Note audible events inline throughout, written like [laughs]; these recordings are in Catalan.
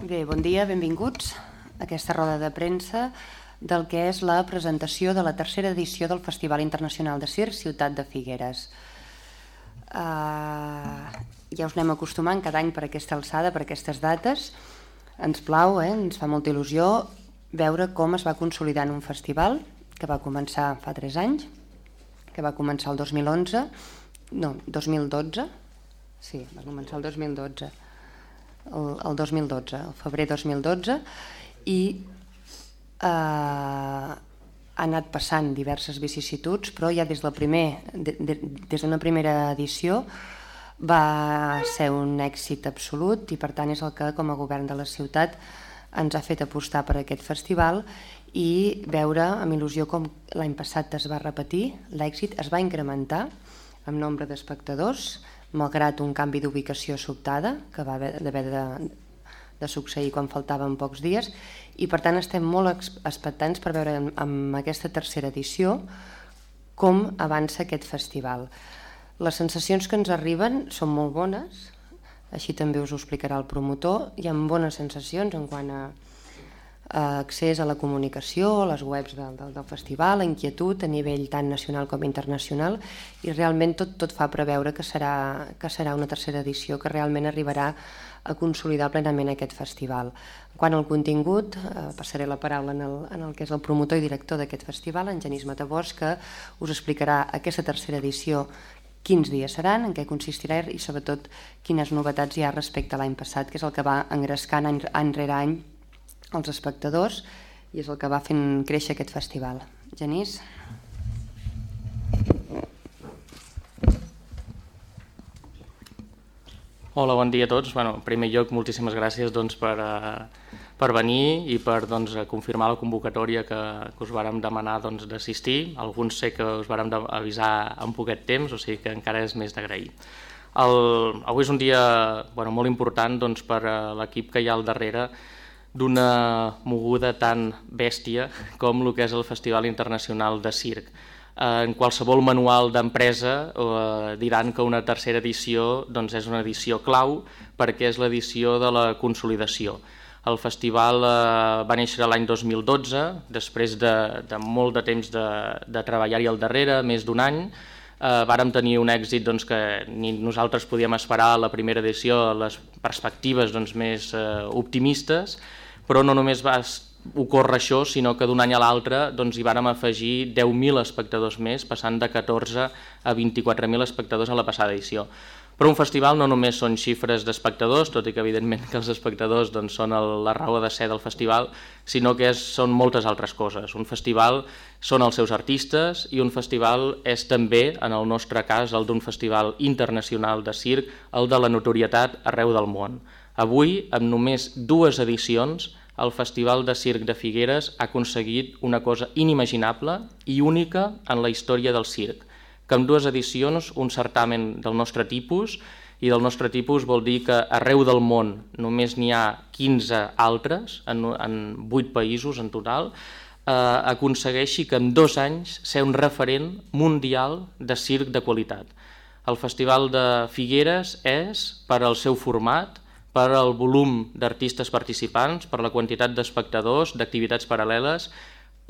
Bé, bon dia, benvinguts a aquesta roda de premsa del que és la presentació de la tercera edició del Festival Internacional de Circ Ciutat de Figueres. Uh, ja us anem acostumant cada any per aquesta alçada, per aquestes dates. Ens plau, eh, ens fa molta il·lusió veure com es va consolidar en un festival que va començar fa 3 anys, que va començar el 2011, no, 2012, sí, va començar el 2012, el, el 2012, el febrer 2012, i eh, ha anat passant diverses vicissituds, però ja des, del primer, de, de, des d'una primera edició va ser un èxit absolut i per tant és el que com a govern de la ciutat ens ha fet apostar per aquest festival i veure amb il·lusió com l'any passat es va repetir, l'èxit es va incrementar amb nombre d'espectadors, malgrat un canvi d'ubicació sobtada que va haver de, de succeir quan faltaven pocs dies i per tant estem molt expectants per veure amb aquesta tercera edició com avança aquest festival. Les sensacions que ens arriben són molt bones, així també us ho explicarà el promotor, hi ha bones sensacions en quant a accés a la comunicació, a les webs del, del, del festival, a inquietud a nivell tant nacional com internacional i realment tot, tot fa preveure que serà, que serà una tercera edició que realment arribarà a consolidar plenament aquest festival. Quan al contingut, eh, passaré la paraula en el, en el que és el promotor i director d'aquest festival, en Genís Matabors, que us explicarà aquesta tercera edició quins dies seran, en què consistirà i sobretot quines novetats hi ha respecte a l'any passat, que és el que va engrescant any, any rere any els espectadors i és el que va fent créixer aquest festival. Genís? Hola, bon dia a tots. Bueno, en primer lloc, moltíssimes gràcies doncs, per, uh, per venir i per doncs, confirmar la convocatòria que, que us vàrem demanar doncs, d'assistir. Doncs, Alguns sé que us vàrem avisar en poquet temps, o sigui que encara és més d'agrair. El, avui és un dia bueno, molt important doncs, per uh, l'equip que hi ha al darrere d'una moguda tan bèstia com el que és el Festival Internacional de Circ. Eh, en qualsevol manual d'empresa eh, diran que una tercera edició doncs, és una edició clau perquè és l'edició de la consolidació. El festival eh, va néixer l'any 2012, després de, de molt de temps de, de treballar-hi al darrere, més d'un any, eh, vàrem tenir un èxit doncs, que ni nosaltres podíem esperar a la primera edició, les perspectives doncs, més eh, optimistes, però no només va ocorre això, sinó que d'un any a l'altre doncs, hi vàrem afegir 10.000 espectadors més, passant de 14 a 24.000 espectadors a la passada edició. Però un festival no només són xifres d'espectadors, tot i que evidentment que els espectadors doncs, són el, la raó de ser del festival, sinó que és, són moltes altres coses. Un festival són els seus artistes i un festival és també, en el nostre cas, el d'un festival internacional de circ, el de la notorietat arreu del món. Avui, amb només dues edicions, el Festival de Circ de Figueres ha aconseguit una cosa inimaginable i única en la història del circ, que en dues edicions un certamen del nostre tipus, i del nostre tipus vol dir que arreu del món només n'hi ha 15 altres, en, en 8 països en total, eh, aconsegueixi que en dos anys ser un referent mundial de circ de qualitat. El Festival de Figueres és, per al seu format, per al volum d'artistes participants, per la quantitat d'espectadors, d'activitats paral·leles,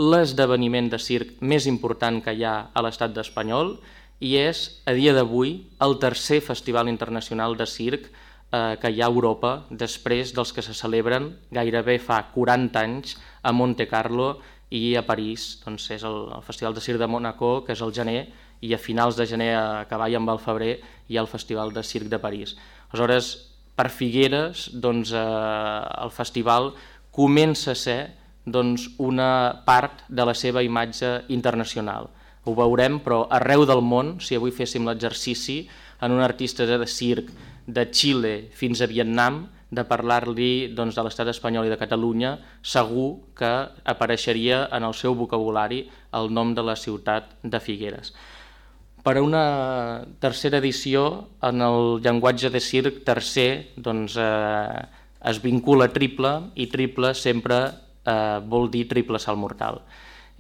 l'esdeveniment de circ més important que hi ha a l'estat d'Espanyol i és, a dia d'avui, el tercer festival internacional de circ eh, que hi ha a Europa després dels que se celebren gairebé fa 40 anys a Monte Carlo i a París. Doncs és el, el Festival de Circ de Monaco, que és el gener, i a finals de gener, a cavall amb el febrer, hi ha el Festival de Circ de París. Aleshores, per Figueres doncs, eh, el festival comença a ser doncs, una part de la seva imatge internacional. Ho veurem, però arreu del món, si avui féssim l'exercici en un artista de circ de Xile fins a Vietnam, de parlar-li doncs, de l'estat espanyol i de Catalunya, segur que apareixeria en el seu vocabulari el nom de la ciutat de Figueres per a una tercera edició en el llenguatge de circ tercer doncs, eh, es vincula triple i triple sempre eh, vol dir triple salt mortal.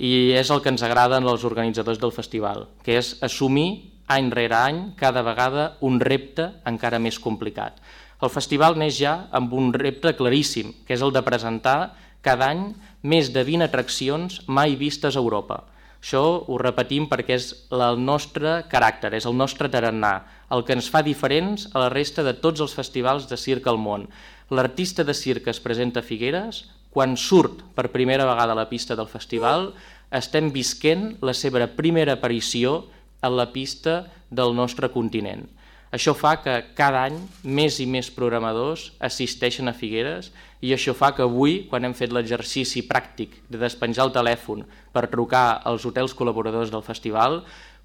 I és el que ens agrada als organitzadors del festival, que és assumir any rere any, cada vegada, un repte encara més complicat. El festival neix ja amb un repte claríssim, que és el de presentar cada any més de 20 atraccions mai vistes a Europa. Això ho repetim perquè és el nostre caràcter, és el nostre tarannà, el que ens fa diferents a la resta de tots els festivals de circ al món. L'artista de circ que es presenta a Figueres, quan surt per primera vegada a la pista del festival, estem visquent la seva primera aparició a la pista del nostre continent. Això fa que cada any més i més programadors assisteixen a Figueres i això fa que avui, quan hem fet l'exercici pràctic de despenjar el telèfon per trucar als hotels col·laboradors del festival,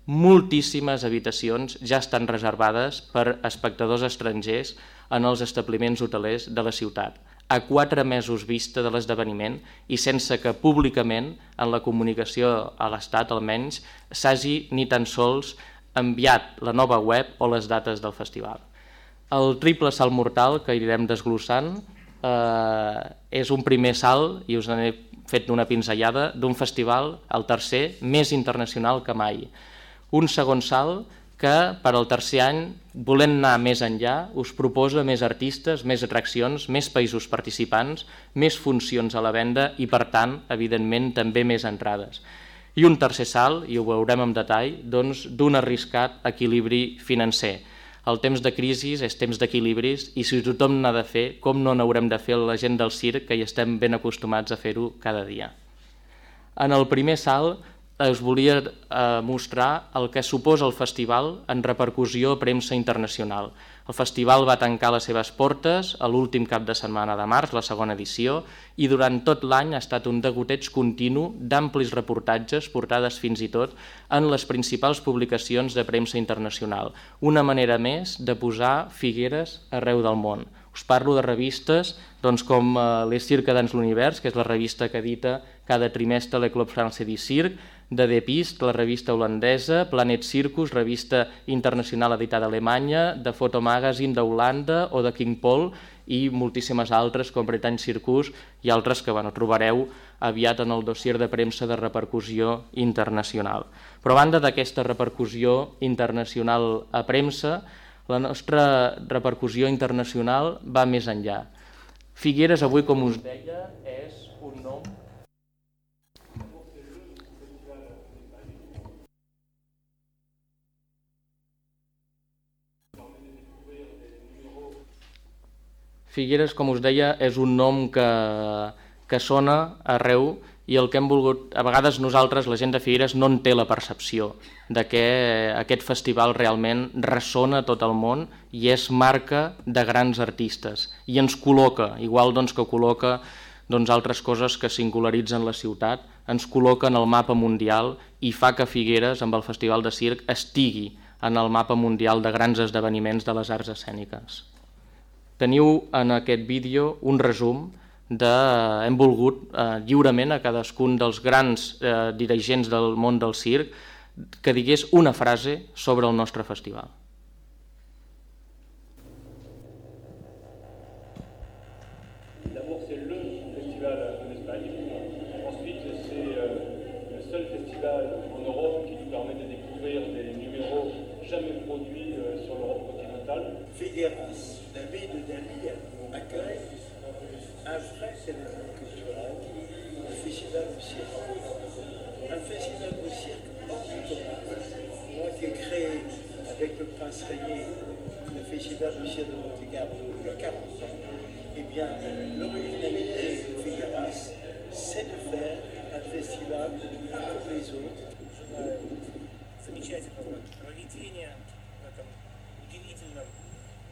moltíssimes habitacions ja estan reservades per espectadors estrangers en els establiments hotelers de la ciutat a quatre mesos vista de l'esdeveniment i sense que públicament, en la comunicació a l'Estat almenys, s'hagi ni tan sols enviat la nova web o les dates del festival. El triple salt mortal que anirem desglossant eh, és un primer salt, i us n'he fet una pinzellada, d'un festival, el tercer, més internacional que mai. Un segon salt que per al tercer any, volent anar més enllà, us proposa més artistes, més atraccions, més països participants, més funcions a la venda i, per tant, evidentment, també més entrades. I un tercer salt, i ho veurem en detall, doncs, d'un arriscat equilibri financer. El temps de crisi és temps d'equilibris i si tothom n'ha de fer, com no n'haurem de fer la gent del circ que hi estem ben acostumats a fer-ho cada dia. En el primer salt us volia eh, mostrar el que suposa el festival en repercussió a premsa internacional. El festival va tancar les seves portes a l'últim cap de setmana de març, la segona edició, i durant tot l'any ha estat un degoteig continu d'amplis reportatges portades fins i tot en les principals publicacions de premsa internacional. Una manera més de posar Figueres arreu del món. Us parlo de revistes doncs, com eh, Les Cirque dans l'Univers, que és la revista que edita cada trimestre le Club Français du Cirque, de The Pist, la revista holandesa, Planet Circus, revista internacional editada a Alemanya, de Photo Magazine d'Holanda o de King Paul i moltíssimes altres com Bretany Circus i altres que bueno, trobareu aviat en el dossier de premsa de repercussió internacional. Però a banda d'aquesta repercussió internacional a premsa, la nostra repercussió internacional va més enllà. Figueres avui, com us deia, és Figueres, com us deia, és un nom que, que sona arreu i el que hem volgut, a vegades nosaltres, la gent de Figueres, no en té la percepció de que aquest festival realment ressona tot el món i és marca de grans artistes i ens col·loca, igual doncs, que col·loca doncs, altres coses que singularitzen la ciutat, ens col·loca en el mapa mundial i fa que Figueres, amb el Festival de Circ, estigui en el mapa mundial de grans esdeveniments de les arts escèniques. Teniu en aquest vídeo un resum de, hem volgut eh, lliurement a cadascun dels grans eh, dirigents del món del circ que digués una frase sobre el nostre festival. Le ciel de a 40 ans, eh bien, l'originalité de Figueras, c'est de faire un festival comme les autres. Замечательно. Проведение в этом удивительном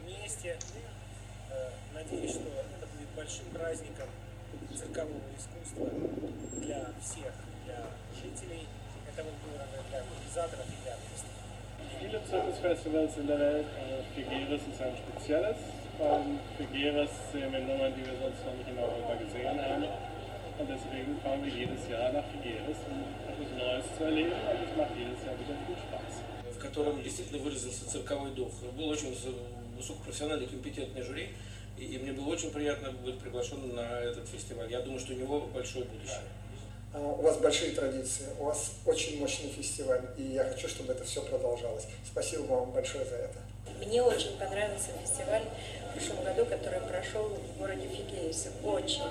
месте. Надеюсь, что это будет большим праздником циркового искусства для всех, для жителей этого города, для организаторов. Viele Zirkusfestivals in der Welt, Figueres ist ein spezielles. Und Figueres sehen wir Nummern, die wir sonst noch nicht in Europa gesehen haben. Und deswegen fahren wir jedes Jahr nach Figueres, um etwas Neues zu erleben. Und es macht jedes Jahr wieder viel Spaß. В котором действительно выразился цирковой дух. Был очень высокопрофессиональный, компетентный жюри, и, и мне было очень приятно быть приглашен на этот фестиваль. Я думаю, что у него большое будущее. А, у вас большие традиции, у вас очень мощный фестиваль, и я хочу, чтобы это все продолжалось. Спасибо вам большое за это. Мне очень понравился фестиваль в прошлом году, который прошел в городе Фигейсе. Очень.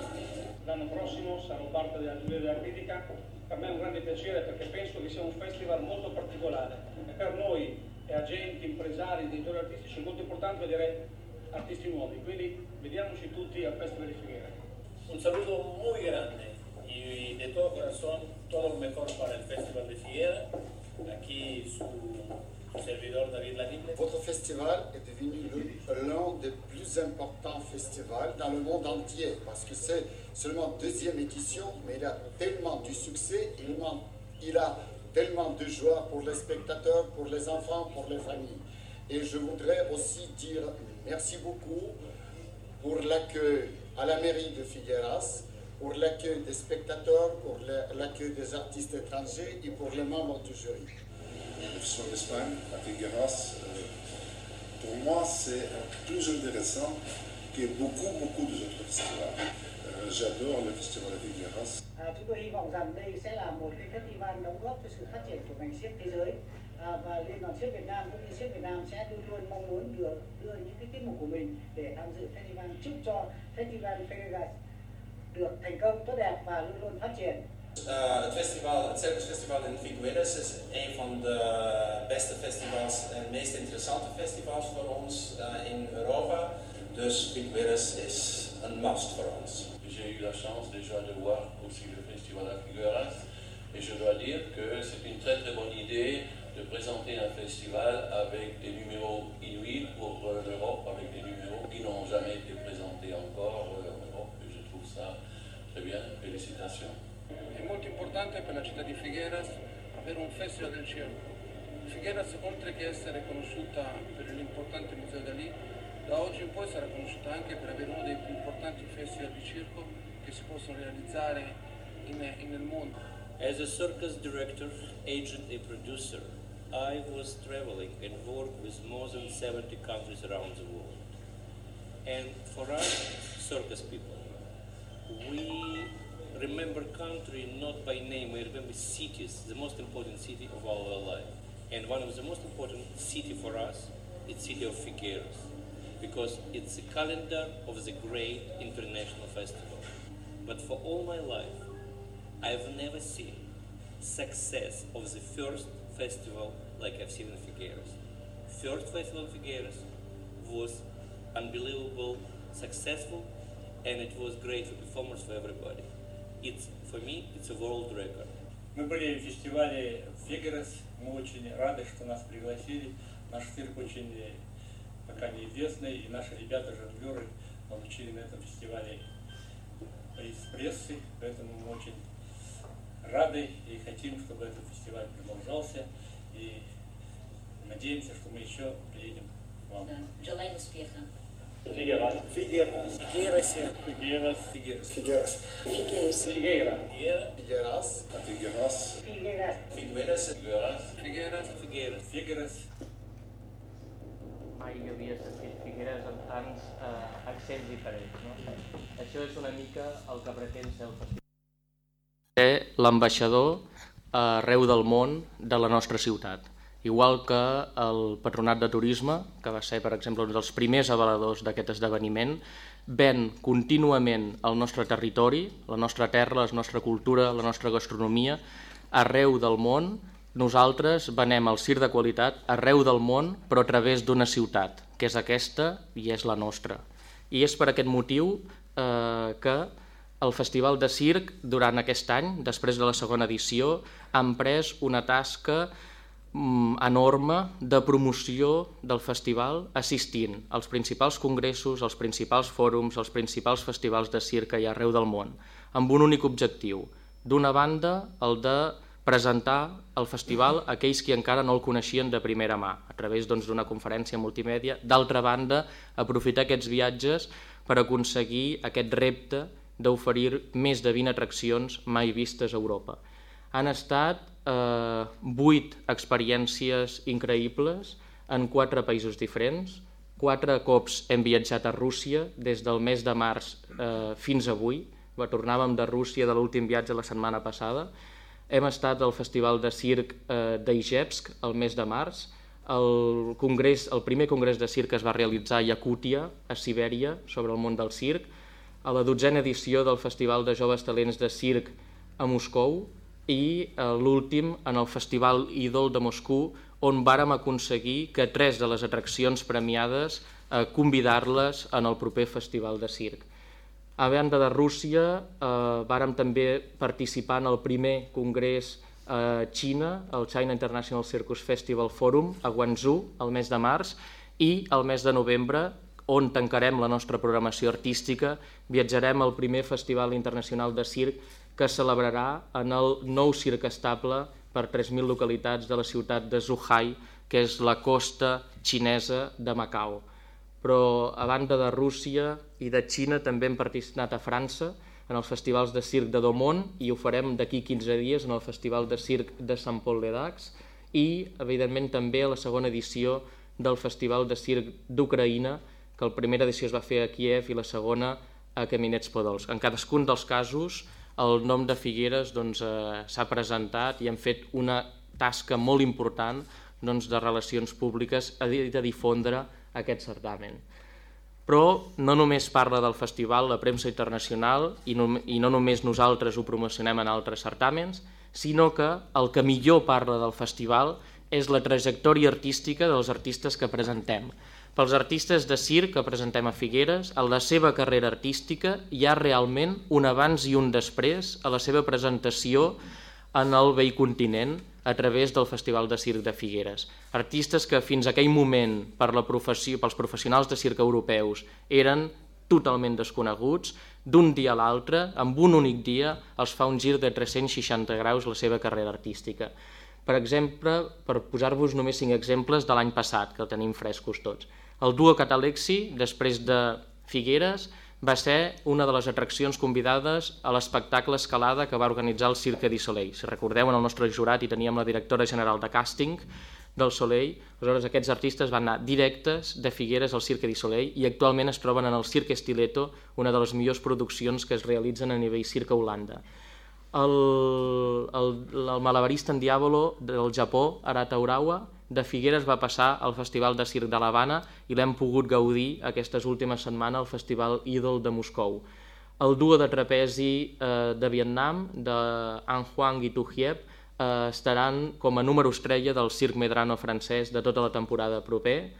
L'anno prossimo sarò parte della giuria della critica. Per me è un grande piacere perché penso che sia un festival molto particolare e per noi e agenti, impresari, editori artistici è molto importante vedere artisti nuovi. Quindi vediamoci tutti al Festival di Figuera. Un saludo muy grande y de todo corazón todo lo mejor para el Festival de. Aquí su, su servidor David Lanible. Votre festival est devenu l'un des plus importants festivals dans le monde entier parce que c'est seulement deuxième édition, mais il a tellement du succès, il a tellement de joie pour les spectateurs, pour les enfants, pour les familles. Et je voudrais aussi dire merci beaucoup pour l'accueil à la mairie de Figueras, pour l'accueil des spectateurs, pour la- l'accueil des artistes étrangers et pour les membres du jury. le Festival d'Espagne à Figueras, euh, pour moi, c'est plus intéressant que beaucoup, beaucoup des autres festivals. Euh, J'adore le Festival de Figueras. À, chúng tôi hy vọng rằng đây sẽ là một cái festival đóng góp cho sự phát triển của ngành siếc thế giới à, và Liên đoàn siếc Việt Nam cũng như siếc Việt Nam sẽ luôn luôn mong muốn đưa đưa những cái tiết mục của mình để tham dự festival chúc cho festival Figueras được thành công tốt đẹp và luôn luôn phát triển. Uh, het festival, het Circus Festival in Figueres is een van de beste festivals en meest interessante festivals voor ons uh, in Europa. Dus Figueres is een must voor ons. J'ai eu la chance déjà de voir aussi le festival à Figueras et je dois dire que c'est une très très bonne idée de présenter un festival avec des numéros inuits pour euh, l'Europe, avec des numéros qui n'ont jamais été présentés encore euh, en Europe et je trouve ça très bien, félicitations. È molto importante per la città di Figueras avere un festival del circo. Figueras, oltre che essere conosciuta per l'importante museo Dalì, da oggi in poi sarà conosciuta anche per avere uno dei più importanti festival di circo che si possono realizzare in, in- nel mondo. As a circus director, agent, and producer, I was traveling and worked with more than 70 countries around the world. And for us, circus people, we remember country not by name, we remember cities, the most important city of our life. And one of the most important city for us is city of Figueres, because it's the calendar of the great international festival. But for all my life, I've never seen success of the first festival like I've seen in Figueres. First festival in Figueres was unbelievable, successful, and it was great for performers for everybody. It's for me, it's a world record. Мы были в фестивале Фигерес, мы очень рады, что нас пригласили. Наш цирк очень пока неизвестный, и наши ребята-жонглеры получили на этом фестивале приз прессы, поэтому мы очень рады и хотим, чтобы этот фестиваль продолжался, и надеемся, что мы еще приедем к вам. Желаем успеха. Figueiras. Figueiras. Figueiras. Figueiras. Figueiras. Figueiras. Figueiras. Figueiras. Figueiras. Figueiras. Figueiras. Figueiras. Figueiras. Figueiras. Figueiras. Mai havia sentit Figueres amb tants eh, accents diferents, no? Això és una mica el que pretén ser el festival. Ser l'ambaixador arreu del món de la nostra ciutat. Igual que el Patronat de Turisme, que va ser, per exemple, un dels primers avaladors d'aquest esdeveniment, ven contínuament el nostre territori, la nostra terra, la nostra cultura, la nostra gastronomia, arreu del món, nosaltres venem el cir de qualitat arreu del món, però a través d'una ciutat, que és aquesta i és la nostra. I és per aquest motiu eh, que el Festival de Circ, durant aquest any, després de la segona edició, ha emprès una tasca enorme de promoció del festival assistint als principals congressos, als principals fòrums, als principals festivals de circ ha arreu del món, amb un únic objectiu. D'una banda, el de presentar el festival a aquells que encara no el coneixien de primera mà, a través doncs, d'una conferència multimèdia. D'altra banda, aprofitar aquests viatges per aconseguir aquest repte d'oferir més de 20 atraccions mai vistes a Europa. Han estat eh, 8 experiències increïbles en quatre països diferents. Quatre cops hem viatjat a Rússia des del mes de març eh, fins avui. Va, tornàvem de Rússia de l'últim viatge la setmana passada. Hem estat al Festival de Circ eh, d'Ijevsk el mes de març, el, congrés, el primer congrés de circ es va realitzar a Yakútia, a Sibèria, sobre el món del circ, a la dotzena edició del Festival de Joves Talents de Circ a Moscou i eh, l'últim en el Festival Idol de Moscou, on vàrem aconseguir que tres de les atraccions premiades eh, convidar-les en el proper Festival de Circ. A banda de Rússia, eh, vàrem també participar en el primer congrés a Xina, el China International Circus Festival Forum, a Guangzhou, el mes de març, i el mes de novembre, on tancarem la nostra programació artística, viatjarem al primer Festival Internacional de Circ que celebrarà en el nou circ estable per 3.000 localitats de la ciutat de Zhuhai, que és la costa xinesa de Macau. Però a banda de Rússia i de Xina també hem participat a França, en els festivals de circ de Domont i ho farem d'aquí 15 dies en el Festival de Circ de Sant Pol de Dax i, evidentment, també a la segona edició del Festival de Circ d'Ucraïna, que la primera edició es va fer a Kiev i la segona a Caminets Podols. En cadascun dels casos, el nom de Figueres doncs, eh, s'ha presentat i hem fet una tasca molt important doncs, de relacions públiques a, de difondre aquest certamen però no només parla del festival la premsa internacional i no, i no només nosaltres ho promocionem en altres certàmens, sinó que el que millor parla del festival és la trajectòria artística dels artistes que presentem. Pels artistes de circ que presentem a Figueres, en la seva carrera artística hi ha realment un abans i un després a la seva presentació en el vell continent, a través del Festival de Circ de Figueres. Artistes que fins aquell moment per la professió, pels professionals de circ europeus eren totalment desconeguts, d'un dia a l'altre, amb un únic dia, els fa un gir de 360 graus la seva carrera artística. Per exemple, per posar-vos només cinc exemples de l'any passat, que el tenim frescos tots. El duo Catalexi, després de Figueres, va ser una de les atraccions convidades a l'espectacle Escalada que va organitzar el Cirque du Soleil. Si recordeu, en el nostre jurat hi teníem la directora general de càsting del Soleil, aleshores aquests artistes van anar directes de Figueres al Cirque du Soleil i actualment es troben en el Cirque Stiletto, una de les millors produccions que es realitzen a nivell cirque a Holanda. El, el, el malabarista en Diabolo del Japó, Arata Urawa, de Figueres va passar al Festival de Circ de l'Havana i l'hem pogut gaudir aquestes últimes setmanes al Festival Idol de Moscou. El duo de trapezi eh, de Vietnam, de An Huang i Tu Hiep, eh, estaran com a número estrella del Circ Medrano francès de tota la temporada proper.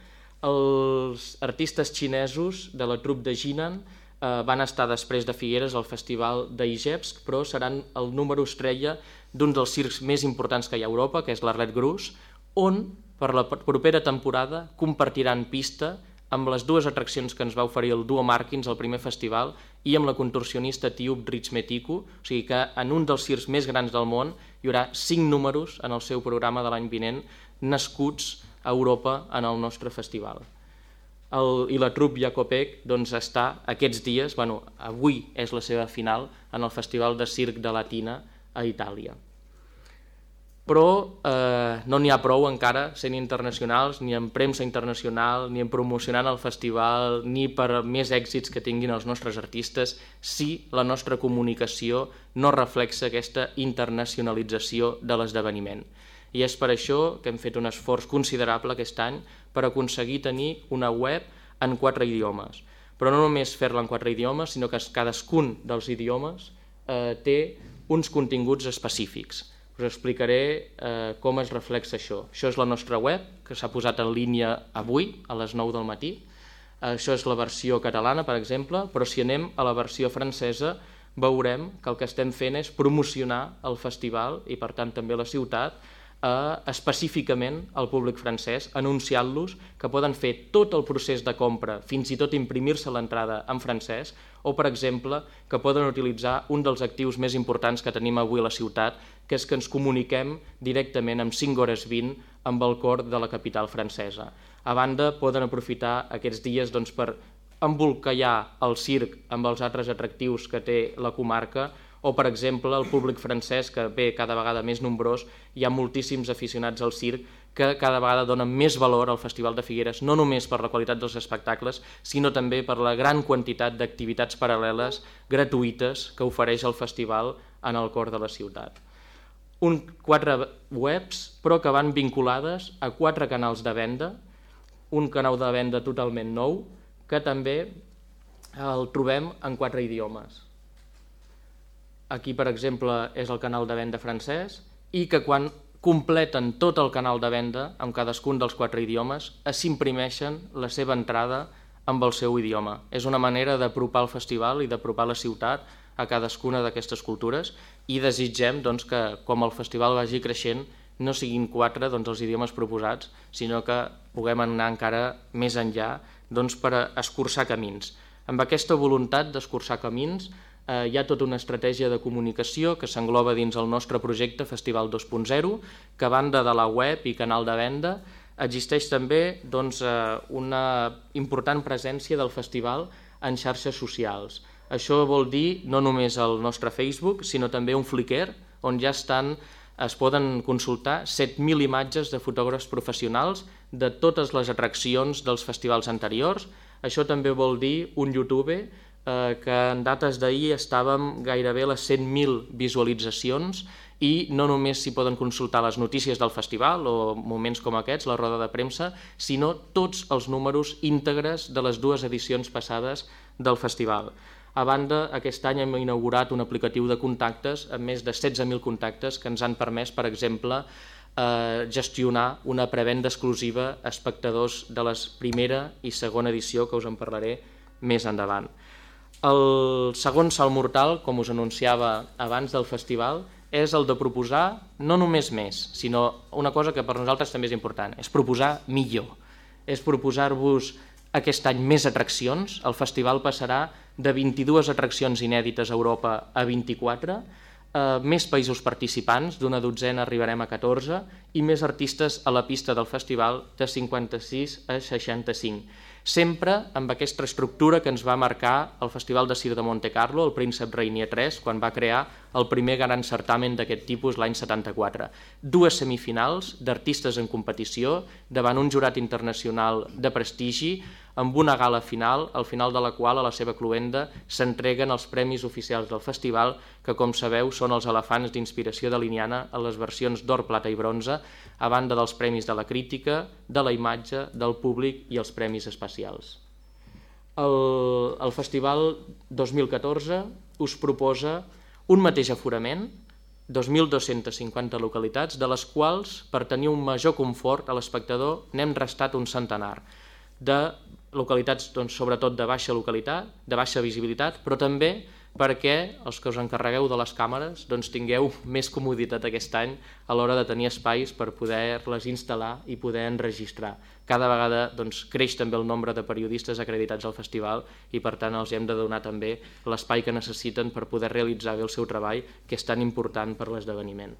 Els artistes xinesos de la trup de Jinan eh, van estar després de Figueres al Festival d'Ijevsk, però seran el número estrella d'un dels circs més importants que hi ha a Europa, que és l'Arlet Grus, on per la propera temporada compartiran pista amb les dues atraccions que ens va oferir el Duo Markins al primer festival i amb la contorsionista Tiub Rich Metiku, o sigui que en un dels circs més grans del món hi haurà cinc números en el seu programa de l'any vinent nascuts a Europa en el nostre festival. El, I la trup Jacopec doncs, està aquests dies, bueno, avui és la seva final en el Festival de Circ de Latina a Itàlia però eh, no n'hi ha prou encara sent internacionals, ni en premsa internacional, ni en promocionant el festival, ni per més èxits que tinguin els nostres artistes, si la nostra comunicació no reflexa aquesta internacionalització de l'esdeveniment. I és per això que hem fet un esforç considerable aquest any per aconseguir tenir una web en quatre idiomes. Però no només fer-la en quatre idiomes, sinó que cadascun dels idiomes eh, té uns continguts específics us explicaré eh, com es reflexa això. Això és la nostra web, que s'ha posat en línia avui, a les 9 del matí. Això és la versió catalana, per exemple, però si anem a la versió francesa veurem que el que estem fent és promocionar el festival i per tant també la ciutat eh, específicament al públic francès, anunciant-los que poden fer tot el procés de compra, fins i tot imprimir-se l'entrada en francès, o, per exemple, que poden utilitzar un dels actius més importants que tenim avui a la ciutat, que és que ens comuniquem directament amb 5 hores 20 amb el cor de la capital francesa. A banda, poden aprofitar aquests dies doncs, per embolcallar el circ amb els altres atractius que té la comarca o, per exemple, el públic francès, que ve cada vegada més nombrós, hi ha moltíssims aficionats al circ que cada vegada donen més valor al Festival de Figueres, no només per la qualitat dels espectacles, sinó també per la gran quantitat d'activitats paral·leles gratuïtes que ofereix el festival en el cor de la ciutat. Un, quatre webs, però que van vinculades a quatre canals de venda, un canal de venda totalment nou, que també el trobem en quatre idiomes. Aquí, per exemple, és el canal de venda francès i que quan completen tot el canal de venda amb cadascun dels quatre idiomes, s'imprimeixen la seva entrada amb el seu idioma. És una manera d'apropar el festival i d'apropar la ciutat a cadascuna d'aquestes cultures i desitgem doncs, que com el festival vagi creixent no siguin quatre doncs, els idiomes proposats, sinó que puguem anar encara més enllà doncs, per escurçar camins. Amb aquesta voluntat d'escurçar camins eh, hi ha tota una estratègia de comunicació que s'engloba dins el nostre projecte Festival 2.0, que a banda de la web i canal de venda existeix també doncs, eh, una important presència del festival en xarxes socials. Això vol dir no només el nostre Facebook, sinó també un Flickr, on ja estan, es poden consultar 7.000 imatges de fotògrafs professionals de totes les atraccions dels festivals anteriors. Això també vol dir un YouTube eh, que en dates d'ahir estàvem gairebé a les 100.000 visualitzacions i no només s'hi poden consultar les notícies del festival o moments com aquests, la roda de premsa, sinó tots els números íntegres de les dues edicions passades del festival. A banda, aquest any hem inaugurat un aplicatiu de contactes amb més de 16.000 contactes que ens han permès, per exemple, eh, gestionar una prevenda exclusiva a espectadors de la primera i segona edició, que us en parlaré més endavant. El segon salt mortal, com us anunciava abans del festival, és el de proposar no només més, sinó una cosa que per nosaltres també és important, és proposar millor. És proposar-vos aquest any més atraccions, el festival passarà de 22 atraccions inèdites a Europa a 24, eh, més països participants, d'una dotzena arribarem a 14, i més artistes a la pista del festival de 56 a 65 sempre amb aquesta estructura que ens va marcar el Festival de Cir de Monte Carlo, el Príncep Reinier III, quan va crear el primer gran certamen d'aquest tipus l'any 74. Dues semifinals d'artistes en competició davant un jurat internacional de prestigi, amb una gala final, al final de la qual a la seva cluenda s'entreguen els premis oficials del festival, que com sabeu són els elefants d'inspiració de Liniana en les versions d'or, plata i bronze, a banda dels premis de la crítica, de la imatge, del públic i els premis especials. El, el Festival 2014 us proposa un mateix aforament, 2.250 localitats, de les quals, per tenir un major confort a l'espectador, n'hem restat un centenar de localitats doncs, sobretot de baixa localitat, de baixa visibilitat, però també perquè els que us encarregueu de les càmeres doncs, tingueu [laughs] més comoditat aquest any a l'hora de tenir espais per poder-les instal·lar i poder enregistrar. Cada vegada doncs, creix també el nombre de periodistes acreditats al festival i per tant els hem de donar també l'espai que necessiten per poder realitzar bé el seu treball, que és tan important per l'esdeveniment.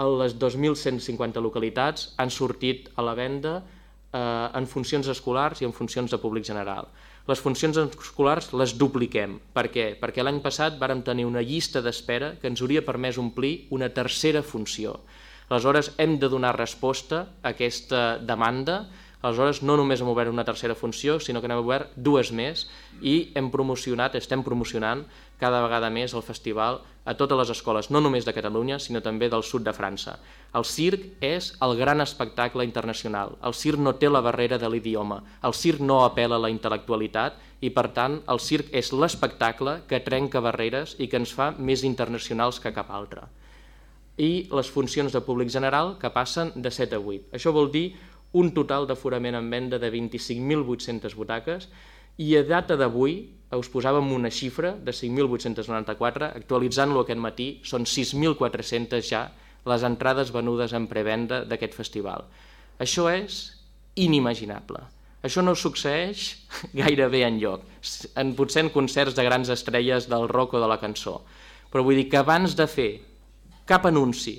Les 2.150 localitats han sortit a la venda eh, en funcions escolars i en funcions de públic general. Les funcions escolars les dupliquem. Per què? Perquè l'any passat vàrem tenir una llista d'espera que ens hauria permès omplir una tercera funció. Aleshores, hem de donar resposta a aquesta demanda Aleshores, no només hem obert una tercera funció, sinó que n'hem obert dues més i hem promocionat, estem promocionant cada vegada més el festival a totes les escoles, no només de Catalunya, sinó també del sud de França. El circ és el gran espectacle internacional. El circ no té la barrera de l'idioma. El circ no apela a la intel·lectualitat i, per tant, el circ és l'espectacle que trenca barreres i que ens fa més internacionals que cap altre. I les funcions de públic general que passen de 7 a 8. Això vol dir un total d'aforament en venda de 25.800 butaques i a data d'avui us posàvem una xifra de 5.894, actualitzant-lo aquest matí, són 6.400 ja les entrades venudes en prevenda d'aquest festival. Això és inimaginable. Això no succeeix [laughs] gairebé en lloc, en, potser en concerts de grans estrelles del rock o de la cançó. Però vull dir que abans de fer cap anunci,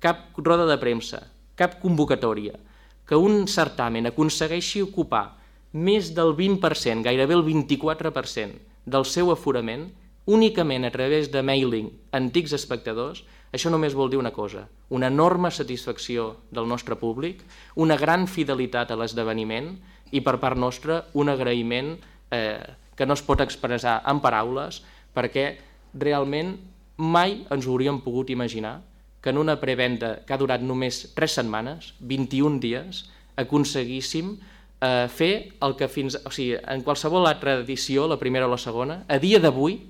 cap roda de premsa, cap convocatòria, que un certamen aconsegueixi ocupar més del 20%, gairebé el 24% del seu aforament, únicament a través de mailing antics espectadors, això només vol dir una cosa, una enorme satisfacció del nostre públic, una gran fidelitat a l'esdeveniment i per part nostra un agraïment eh, que no es pot expressar en paraules perquè realment mai ens hauríem pogut imaginar que en una prevenda que ha durat només 3 setmanes, 21 dies, aconseguíssim eh, fer el que fins... O sigui, en qualsevol altra edició, la primera o la segona, a dia d'avui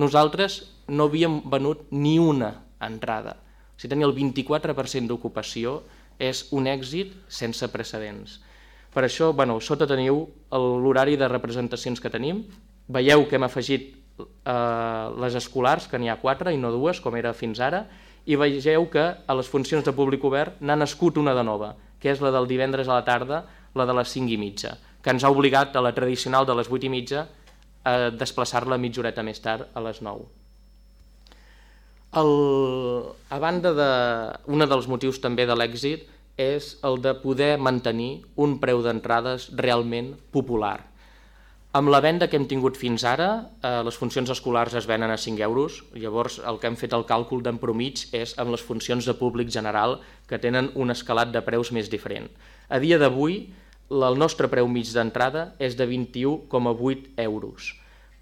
nosaltres no havíem venut ni una entrada. O sigui, tenir el 24% d'ocupació és un èxit sense precedents. Per això, bueno, sota teniu l'horari de representacions que tenim. Veieu que hem afegit eh, les escolars, que n'hi ha quatre i no dues, com era fins ara, i vegeu que a les funcions de públic obert n'ha nascut una de nova, que és la del divendres a la tarda, la de les 5 i mitja, que ens ha obligat a la tradicional de les 8 i mitja a desplaçar-la mitja horeta més tard a les 9. El, a banda de, un dels motius també de l'èxit és el de poder mantenir un preu d'entrades realment popular. Amb la venda que hem tingut fins ara, eh, les funcions escolars es venen a 5 euros, llavors el que hem fet el càlcul d'en promig és amb les funcions de públic general que tenen un escalat de preus més diferent. A dia d'avui, el nostre preu mig d'entrada és de 21,8 euros,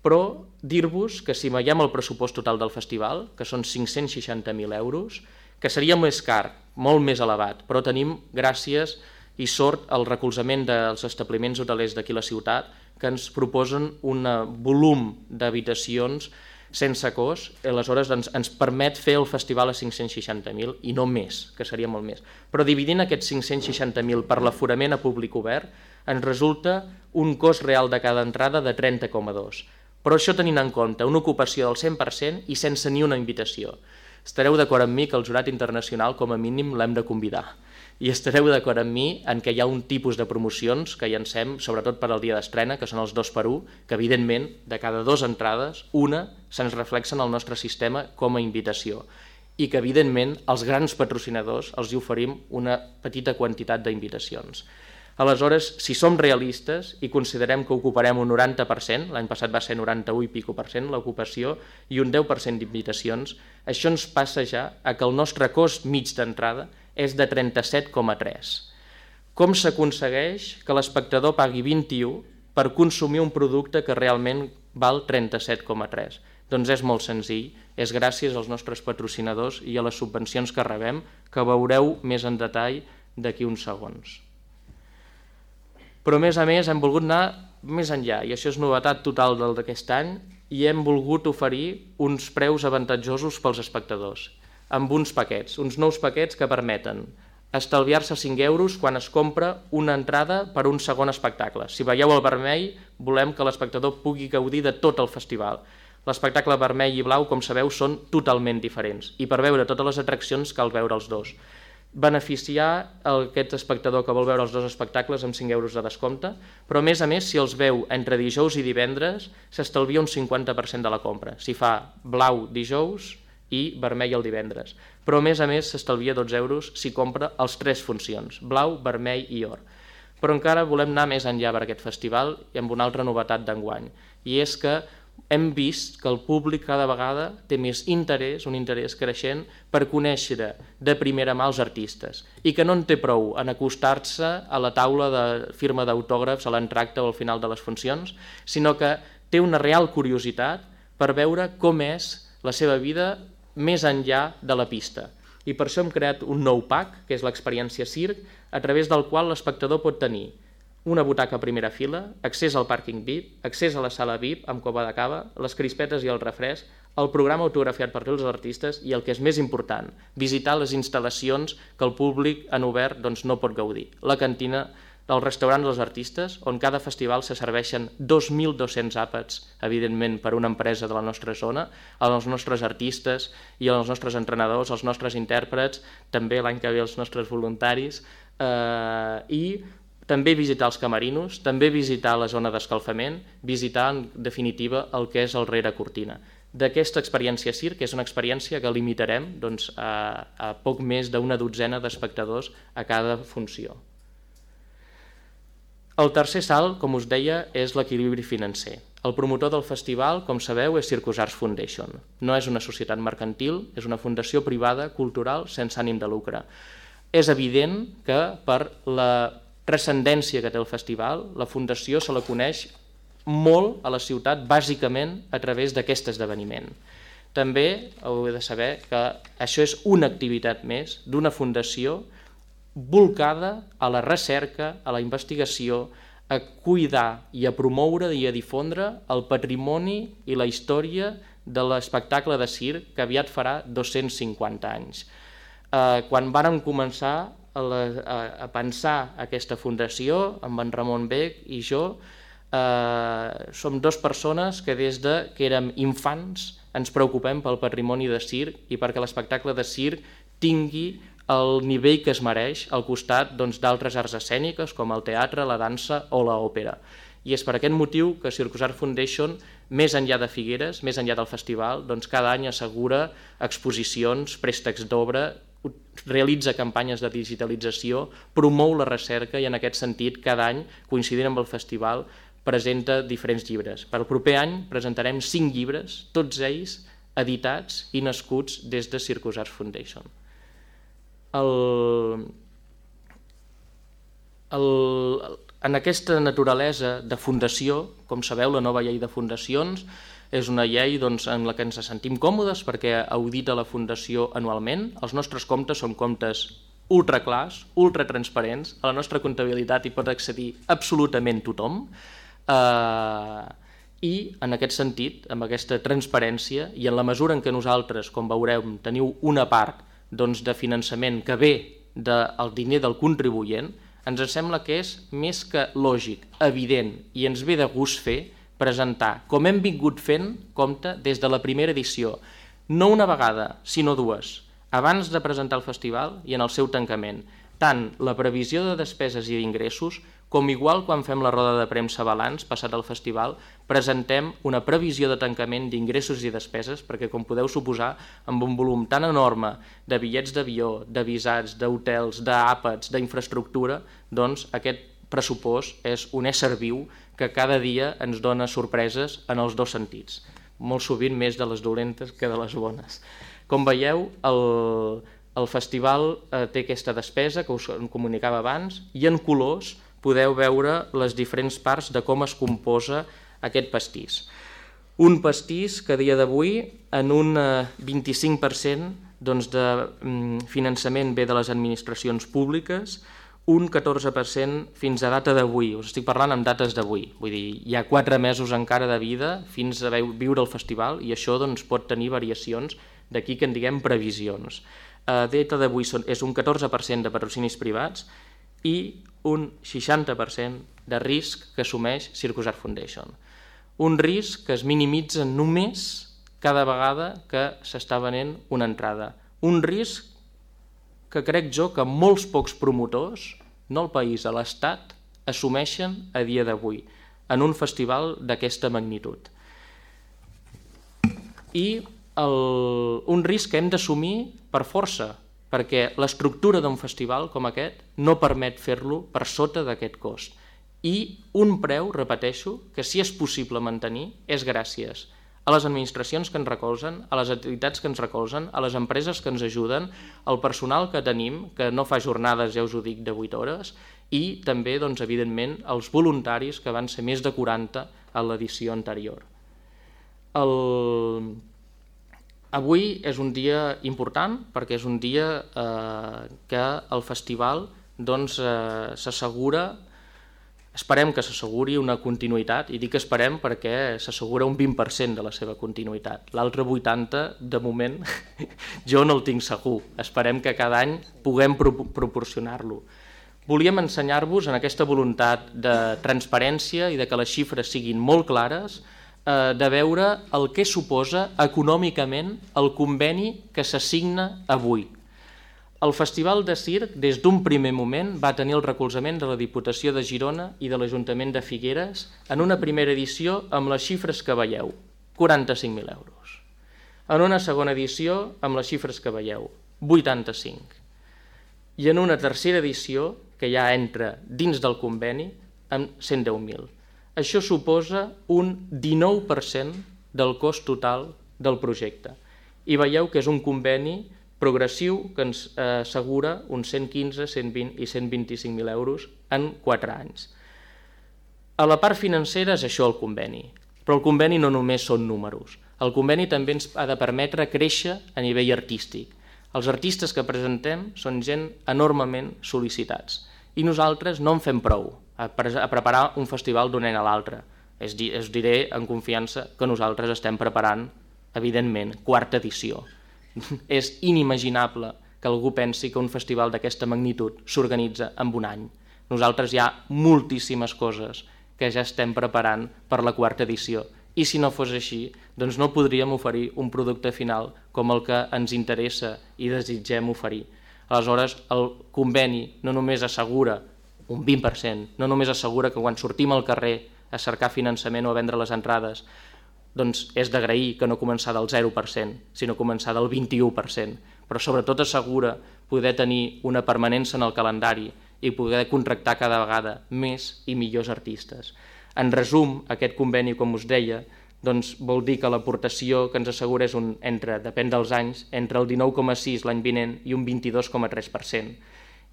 però dir-vos que si veiem el pressupost total del festival, que són 560.000 euros, que seria més car, molt més elevat, però tenim, gràcies i sort, el recolzament dels establiments hotelers d'aquí la ciutat, que ens proposen un volum d'habitacions sense cost, aleshores ens, ens permet fer el festival a 560.000 i no més, que seria molt més. Però dividint aquests 560.000 per l'aforament a públic obert, ens resulta un cost real de cada entrada de 30,2. Però això tenint en compte una ocupació del 100% i sense ni una invitació. Estareu d'acord amb mi que el jurat internacional com a mínim l'hem de convidar i estareu d'acord amb mi en què hi ha un tipus de promocions que llancem, sobretot per al dia d'estrena, que són els dos per 1, que evidentment de cada dues entrades, una se'ns reflexa en el nostre sistema com a invitació i que evidentment els grans patrocinadors els hi oferim una petita quantitat d'invitacions. Aleshores, si som realistes i considerem que ocuparem un 90%, l'any passat va ser 91 i pico per cent l'ocupació, i un 10% d'invitacions, això ens passa ja a que el nostre cost mig d'entrada és de 37,3. Com s'aconsegueix que l'espectador pagui 21 per consumir un producte que realment val 37,3? Doncs és molt senzill, és gràcies als nostres patrocinadors i a les subvencions que rebem, que veureu més en detall d'aquí uns segons. Però a més a més hem volgut anar més enllà, i això és novetat total del d'aquest any, i hem volgut oferir uns preus avantatjosos pels espectadors amb uns paquets, uns nous paquets que permeten estalviar-se 5 euros quan es compra una entrada per un segon espectacle. Si veieu el vermell, volem que l'espectador pugui gaudir de tot el festival. L'espectacle vermell i blau, com sabeu, són totalment diferents i per veure totes les atraccions cal veure els dos. Beneficiar aquest espectador que vol veure els dos espectacles amb 5 euros de descompte, però a més a més, si els veu entre dijous i divendres, s'estalvia un 50% de la compra. Si fa blau dijous, i vermell el divendres. Però a més a més s'estalvia 12 euros si compra els tres funcions, blau, vermell i or. Però encara volem anar més enllà per aquest festival i amb una altra novetat d'enguany, i és que hem vist que el públic cada vegada té més interès, un interès creixent, per conèixer de primera mà els artistes i que no en té prou en acostar-se a la taula de firma d'autògrafs a l'entracte o al final de les funcions, sinó que té una real curiositat per veure com és la seva vida més enllà de la pista. I per això hem creat un nou pack, que és l'experiència circ, a través del qual l'espectador pot tenir una butaca a primera fila, accés al pàrquing VIP, accés a la sala VIP amb copa de cava, les crispetes i el refresc, el programa autografiat per tots els artistes i el que és més important, visitar les instal·lacions que el públic en obert doncs, no pot gaudir. La cantina del restaurant dels artistes, on cada festival se serveixen 2.200 àpats, evidentment per una empresa de la nostra zona, als nostres artistes i als nostres entrenadors, als nostres intèrprets, també l'any que ve els nostres voluntaris, eh, i també visitar els camerinos, també visitar la zona d'escalfament, visitar en definitiva el que és el rere cortina. D'aquesta experiència CIR, que és una experiència que limitarem doncs, a, a poc més d'una dotzena d'espectadors a cada funció. El tercer salt, com us deia, és l'equilibri financer. El promotor del festival, com sabeu, és Circus Arts Foundation. No és una societat mercantil, és una fundació privada cultural sense ànim de lucre. És evident que per la transcendència que té el festival, la fundació se la coneix molt a la ciutat, bàsicament a través d'aquest esdeveniment. També heu de saber que això és una activitat més d'una fundació volcada a la recerca, a la investigació, a cuidar i a promoure i a difondre el patrimoni i la història de l'espectacle de circ que aviat farà 250 anys. Eh, quan vàrem començar a, la, a, a pensar aquesta fundació, amb en Ramon Beck i jo, eh, som dues persones que des de que érem infants ens preocupem pel patrimoni de circ i perquè l'espectacle de circ tingui el nivell que es mereix al costat doncs, d'altres doncs, arts escèniques com el teatre, la dansa o l'òpera. I és per aquest motiu que Circus Art Foundation, més enllà de Figueres, més enllà del festival, doncs cada any assegura exposicions, préstecs d'obra, realitza campanyes de digitalització, promou la recerca i en aquest sentit cada any, coincidint amb el festival, presenta diferents llibres. Per al proper any presentarem cinc llibres, tots ells editats i nascuts des de Circus Arts Foundation el, el, en aquesta naturalesa de fundació, com sabeu, la nova llei de fundacions és una llei doncs, en la que ens sentim còmodes perquè audita la fundació anualment. Els nostres comptes són comptes ultraclars, ultratransparents, a la nostra comptabilitat hi pot accedir absolutament tothom, eh, i en aquest sentit, amb aquesta transparència, i en la mesura en què nosaltres, com veurem, teniu una part doncs, de finançament que ve del diner del contribuent, ens sembla que és més que lògic, evident i ens ve de gust fer presentar, com hem vingut fent, compte, des de la primera edició, no una vegada, sinó dues, abans de presentar el festival i en el seu tancament, tant la previsió de despeses i d'ingressos com igual quan fem la roda de premsa balanç passat el festival, presentem una previsió de tancament d'ingressos i despeses perquè, com podeu suposar, amb un volum tan enorme de bitllets d'avió, de visats, d'hotels, d'àpats, d'infraestructura, doncs aquest pressupost és un ésser viu que cada dia ens dona sorpreses en els dos sentits, molt sovint més de les dolentes que de les bones. Com veieu, el, el festival eh, té aquesta despesa que us comunicava abans i en colors podeu veure les diferents parts de com es composa aquest pastís. Un pastís que a dia d'avui en un 25% eh, doncs, de mm, finançament ve de les administracions públiques, un 14% fins a data d'avui, us estic parlant amb dates d'avui, vull dir, hi ha quatre mesos encara de vida fins a viure el festival i això doncs, pot tenir variacions d'aquí que en diguem previsions. A data d'avui és un 14% de patrocinis privats i un 60% de risc que assumeix Circus Art Foundation. Un risc que es minimitza només cada vegada que s'està venent una entrada. Un risc que crec jo que molts pocs promotors, no el país, a l'Estat, assumeixen a dia d'avui en un festival d'aquesta magnitud. I el, un risc que hem d'assumir per força, perquè l'estructura d'un festival com aquest no permet fer-lo per sota d'aquest cost. I un preu, repeteixo, que si és possible mantenir és gràcies a les administracions que ens recolzen, a les entitats que ens recolzen, a les empreses que ens ajuden, al personal que tenim, que no fa jornades, ja us ho dic, de 8 hores, i també, doncs, evidentment, els voluntaris, que van ser més de 40 a l'edició anterior. El, Avui és un dia important perquè és un dia eh, que el festival doncs, eh, s'assegura, esperem que s'asseguri una continuïtat, i dic esperem perquè s'assegura un 20% de la seva continuïtat. L'altre 80%, de moment, [laughs] jo no el tinc segur. Esperem que cada any puguem pro proporcionar-lo. Volíem ensenyar-vos en aquesta voluntat de transparència i de que les xifres siguin molt clares, eh, de veure el que suposa econòmicament el conveni que s'assigna avui. El Festival de Circ, des d'un primer moment, va tenir el recolzament de la Diputació de Girona i de l'Ajuntament de Figueres en una primera edició amb les xifres que veieu, 45.000 euros. En una segona edició, amb les xifres que veieu, 85. I en una tercera edició, que ja entra dins del conveni, amb 110.000. Això suposa un 19% del cost total del projecte. I veieu que és un conveni progressiu que ens eh, assegura uns 115, 120 i 125.000 euros en 4 anys. A la part financera és això el conveni, però el conveni no només són números. El conveni també ens ha de permetre créixer a nivell artístic. Els artistes que presentem són gent enormement sol·licitats i nosaltres no en fem prou a, pre a preparar un festival d'un any a l'altre. Es, di es diré en confiança que nosaltres estem preparant, evidentment, quarta edició. [laughs] És inimaginable que algú pensi que un festival d'aquesta magnitud s'organitza en un any. Nosaltres hi ha moltíssimes coses que ja estem preparant per la quarta edició i si no fos així, doncs no podríem oferir un producte final com el que ens interessa i desitgem oferir. Aleshores, el conveni no només assegura un 20%, no només assegura que quan sortim al carrer a cercar finançament o a vendre les entrades, doncs és d'agrair que no començar del 0%, sinó començar del 21%, però sobretot assegura poder tenir una permanència en el calendari i poder contractar cada vegada més i millors artistes. En resum, aquest conveni, com us deia, doncs vol dir que l'aportació que ens assegura és un, entre, depèn dels anys, entre el 19,6 l'any vinent i un 22,3%.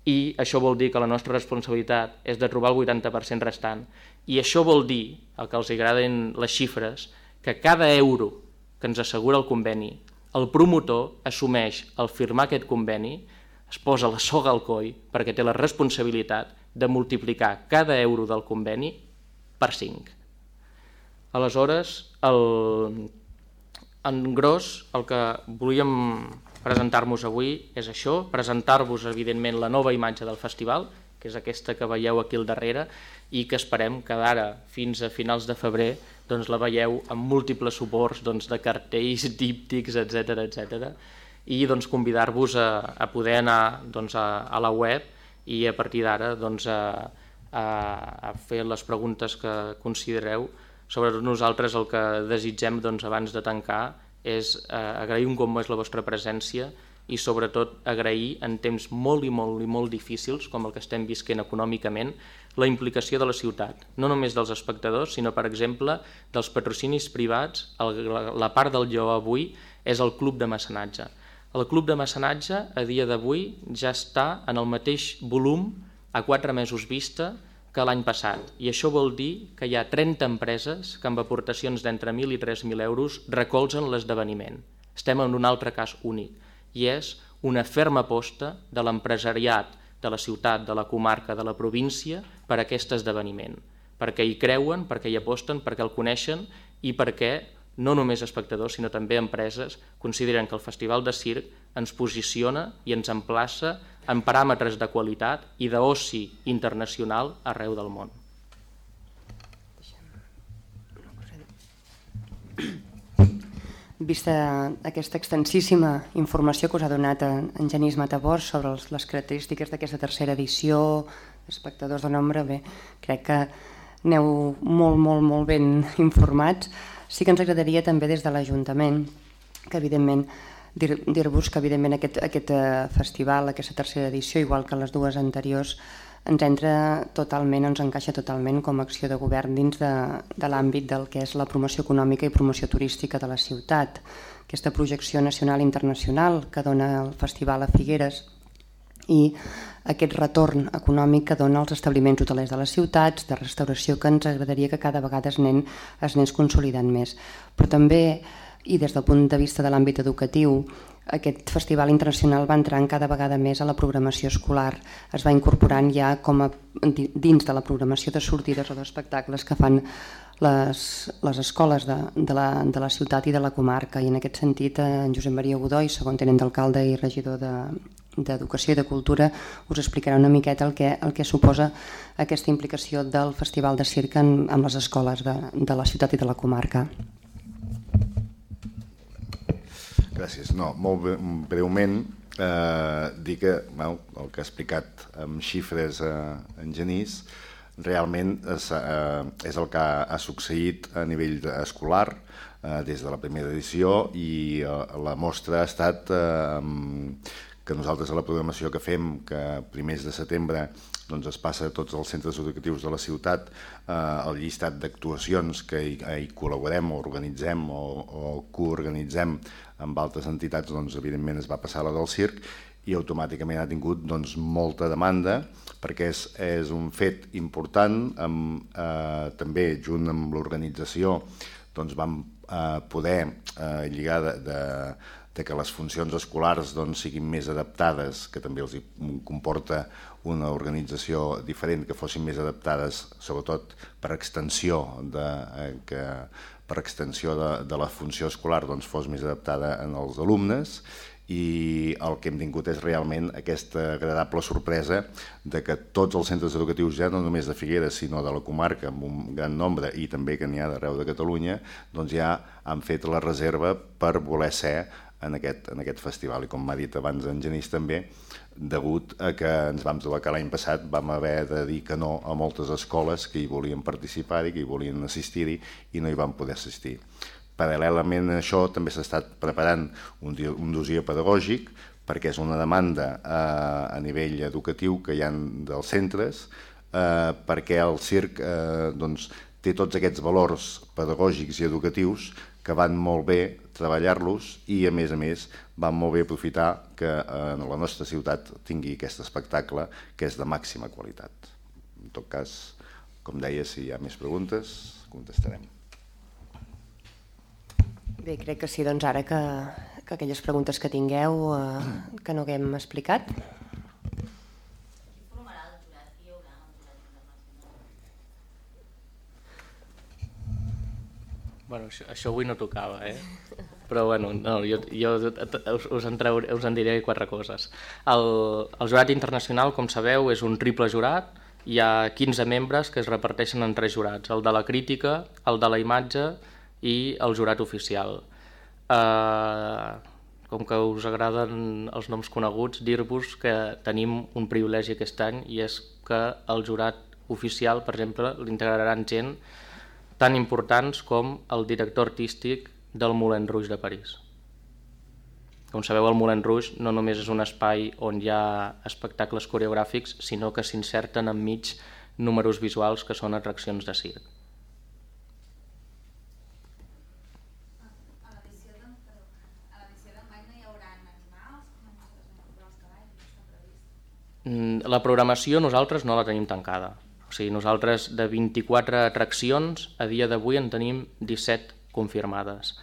I això vol dir que la nostra responsabilitat és de trobar el 80% restant. I això vol dir, el que els agraden les xifres, que cada euro que ens assegura el conveni, el promotor assumeix al firmar aquest conveni, es posa la soga al coll perquè té la responsabilitat de multiplicar cada euro del conveni per 5. Aleshores, el, en gros, el que volíem presentar-nos avui és això, presentar-vos evidentment la nova imatge del festival, que és aquesta que veieu aquí al darrere i que esperem que d'ara fins a finals de febrer doncs, la veieu amb múltiples suports doncs, de cartells, [laughs] díptics, etc etc. i doncs, convidar-vos a, a poder anar doncs, a, a la web i a partir d'ara doncs, a, a, a fer les preguntes que considereu Sobretot nosaltres el que desitgem doncs, abans de tancar és eh, agrair un cop més la vostra presència i sobretot agrair en temps molt i molt i molt difícils, com el que estem visquent econòmicament, la implicació de la ciutat, no només dels espectadors, sinó, per exemple, dels patrocinis privats. El, la, la part del lleó avui és el club de mecenatge. El club de mecenatge, a dia d'avui, ja està en el mateix volum a quatre mesos vista que l'any passat. I això vol dir que hi ha 30 empreses que amb aportacions d'entre 1.000 i 3.000 euros recolzen l'esdeveniment. Estem en un altre cas únic i és una ferma aposta de l'empresariat de la ciutat, de la comarca, de la província per aquest esdeveniment. Perquè hi creuen, perquè hi aposten, perquè el coneixen i perquè no només espectadors, sinó també empreses, consideren que el Festival de Circ ens posiciona i ens emplaça en paràmetres de qualitat i d'oci internacional arreu del món. Vista aquesta extensíssima informació que us ha donat en Genís Matabors sobre les característiques d'aquesta tercera edició, espectadors de nombre, bé, crec que aneu molt, molt, molt ben [laughs] informats. Sí que ens agradaria també des de l'Ajuntament, que evidentment dir-vos que evidentment aquest, aquest eh, festival, aquesta tercera edició, igual que les dues anteriors, ens entra totalment, ens encaixa totalment com a acció de govern dins de, de l'àmbit del que és la promoció econòmica i promoció turística de la ciutat. Aquesta projecció nacional i internacional que dona el festival a Figueres i aquest retorn econòmic que dona als establiments hotelers de les ciutats, de restauració, que ens agradaria que cada vegada es nen, es nens consolidant més. Però també i des del punt de vista de l'àmbit educatiu aquest festival internacional va entrar cada vegada més a la programació escolar. Es va incorporant ja com a dins de la programació de sortides o d'espectacles que fan les, les escoles de, de, la, de la ciutat i de la comarca. I en aquest sentit, en Josep Maria Godoy, segon tenent d'alcalde i regidor d'Educació de, i de Cultura, us explicarà una miqueta el que, el que suposa aquesta implicació del Festival de Circ amb les escoles de, de la ciutat i de la comarca. Gràcies. No, molt breument, eh, dir que bueno, el que ha explicat amb xifres eh, en Genís realment és, eh, és el que ha, succeït a nivell escolar eh, des de la primera edició i eh, la mostra ha estat eh, que nosaltres a la programació que fem, que primers de setembre doncs es passa a tots els centres educatius de la ciutat eh, el llistat d'actuacions que hi, hi col·laborem o organitzem o, o coorganitzem amb altres entitats, doncs, evidentment es va passar la del circ i automàticament ha tingut doncs, molta demanda perquè és, és un fet important, amb, eh, també junt amb l'organització doncs vam eh, poder eh, lligar de, de, de que les funcions escolars doncs, siguin més adaptades, que també els comporta una organització diferent, que fossin més adaptades sobretot per extensió de, eh, que per extensió de, de la funció escolar doncs, fos més adaptada en els alumnes. I el que hem tingut és realment aquesta agradable sorpresa de que tots els centres educatius, ja no només de Figueres, sinó de la comarca, amb un gran nombre i també que n'hi ha d'arreu de Catalunya, doncs ja han fet la reserva per voler ser en aquest, en aquest festival. I com m'ha dit abans en Genís també, degut a que ens vam trobar que l'any passat vam haver de dir que no a moltes escoles que hi volien participar i que hi volien assistir-hi i no hi van poder assistir. Paral·lelament a això també s'ha estat preparant un, un dossier pedagògic perquè és una demanda eh, a nivell educatiu que hi ha dels centres eh, perquè el circ eh, doncs, té tots aquests valors pedagògics i educatius que van molt bé treballar-los i a més a més van molt bé aprofitar que eh, la nostra ciutat tingui aquest espectacle que és de màxima qualitat. En tot cas, com deia, si hi ha més preguntes, contestarem. Bé, crec que sí, doncs ara que, que aquelles preguntes que tingueu eh, que no haguem explicat. Bueno, això, això avui no tocava, eh? Però bueno, no, jo, jo us, us, en treure, us en diré quatre coses. El, el jurat internacional, com sabeu, és un triple jurat. Hi ha 15 membres que es reparteixen en tres jurats, el de la crítica, el de la imatge i el jurat oficial. Uh, com que us agraden els noms coneguts, dir-vos que tenim un privilegi aquest any i és que el jurat oficial, per exemple, l'integraran gent tan importants com el director artístic del Moulin Rouge de París. Com sabeu, el Moulin Rouge no només és un espai on hi ha espectacles coreogràfics, sinó que s'inserten enmig números visuals que són atraccions de circ. La programació nosaltres no la tenim tancada. Sigui, nosaltres de 24 atraccions, a dia d'avui en tenim 17 confirmades.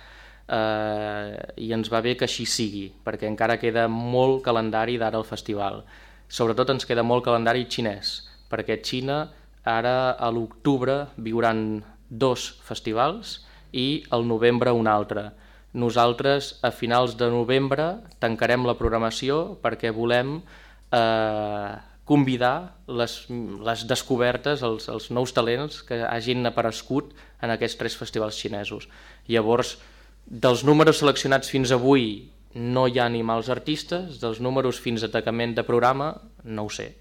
Eh, I ens va bé que així sigui, perquè encara queda molt calendari d'ara al festival. Sobretot ens queda molt calendari xinès, perquè Xina ara a l'octubre viuran dos festivals i al novembre un altre. Nosaltres a finals de novembre tancarem la programació perquè volem eh, convidar les, les descobertes, els, els nous talents que hagin aparegut en aquests tres festivals xinesos. Llavors, dels números seleccionats fins avui no hi ha animals artistes, dels números fins a tacament de programa no ho sé.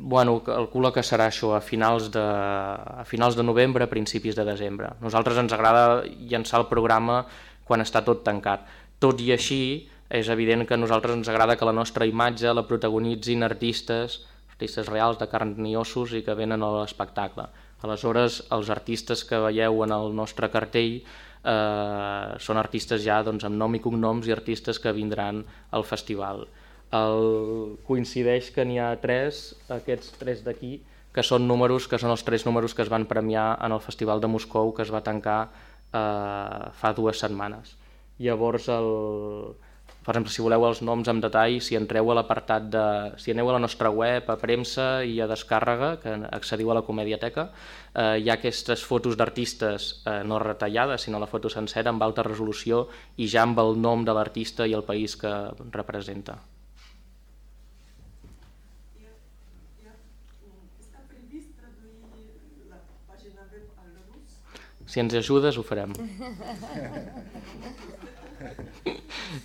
Bueno, calcula que serà això a finals, de, a finals de novembre, principis de desembre. Nosaltres ens agrada llançar el programa quan està tot tancat. Tot i així, és evident que a nosaltres ens agrada que la nostra imatge la protagonitzin artistes, artistes reals de carn i ossos i que venen a l'espectacle. Aleshores, els artistes que veieu en el nostre cartell eh, són artistes ja doncs, amb nom i cognoms i artistes que vindran al festival. El, coincideix que n'hi ha tres, aquests tres d'aquí, que són números que són els tres números que es van premiar en el Festival de Moscou que es va tancar eh, fa dues setmanes. Llavors, el, per exemple, si voleu els noms en detall, si entreu a l'apartat de... si aneu a la nostra web, a premsa i a descàrrega, que accediu a la Comediateca, eh, hi ha aquestes fotos d'artistes eh, no retallades, sinó la foto sencera amb alta resolució i ja amb el nom de l'artista i el país que representa. Si ens ajudes, ho farem. [laughs]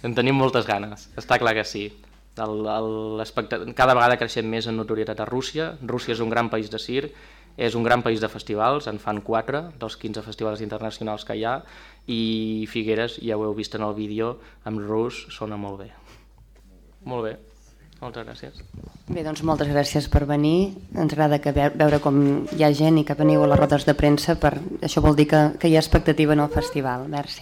en tenim moltes ganes, està clar que sí. El, el, cada vegada creixem més en notorietat a Rússia. Rússia és un gran país de circ, és un gran país de festivals, en fan 4 dels 15 festivals internacionals que hi ha i Figueres, ja ho heu vist en el vídeo, amb rus sona molt bé. Molt bé, moltes gràcies. Bé, doncs moltes gràcies per venir. Ens agrada que veure com hi ha gent i que veniu a les rodes de premsa, per... això vol dir que, que hi ha expectativa en el festival. Merci.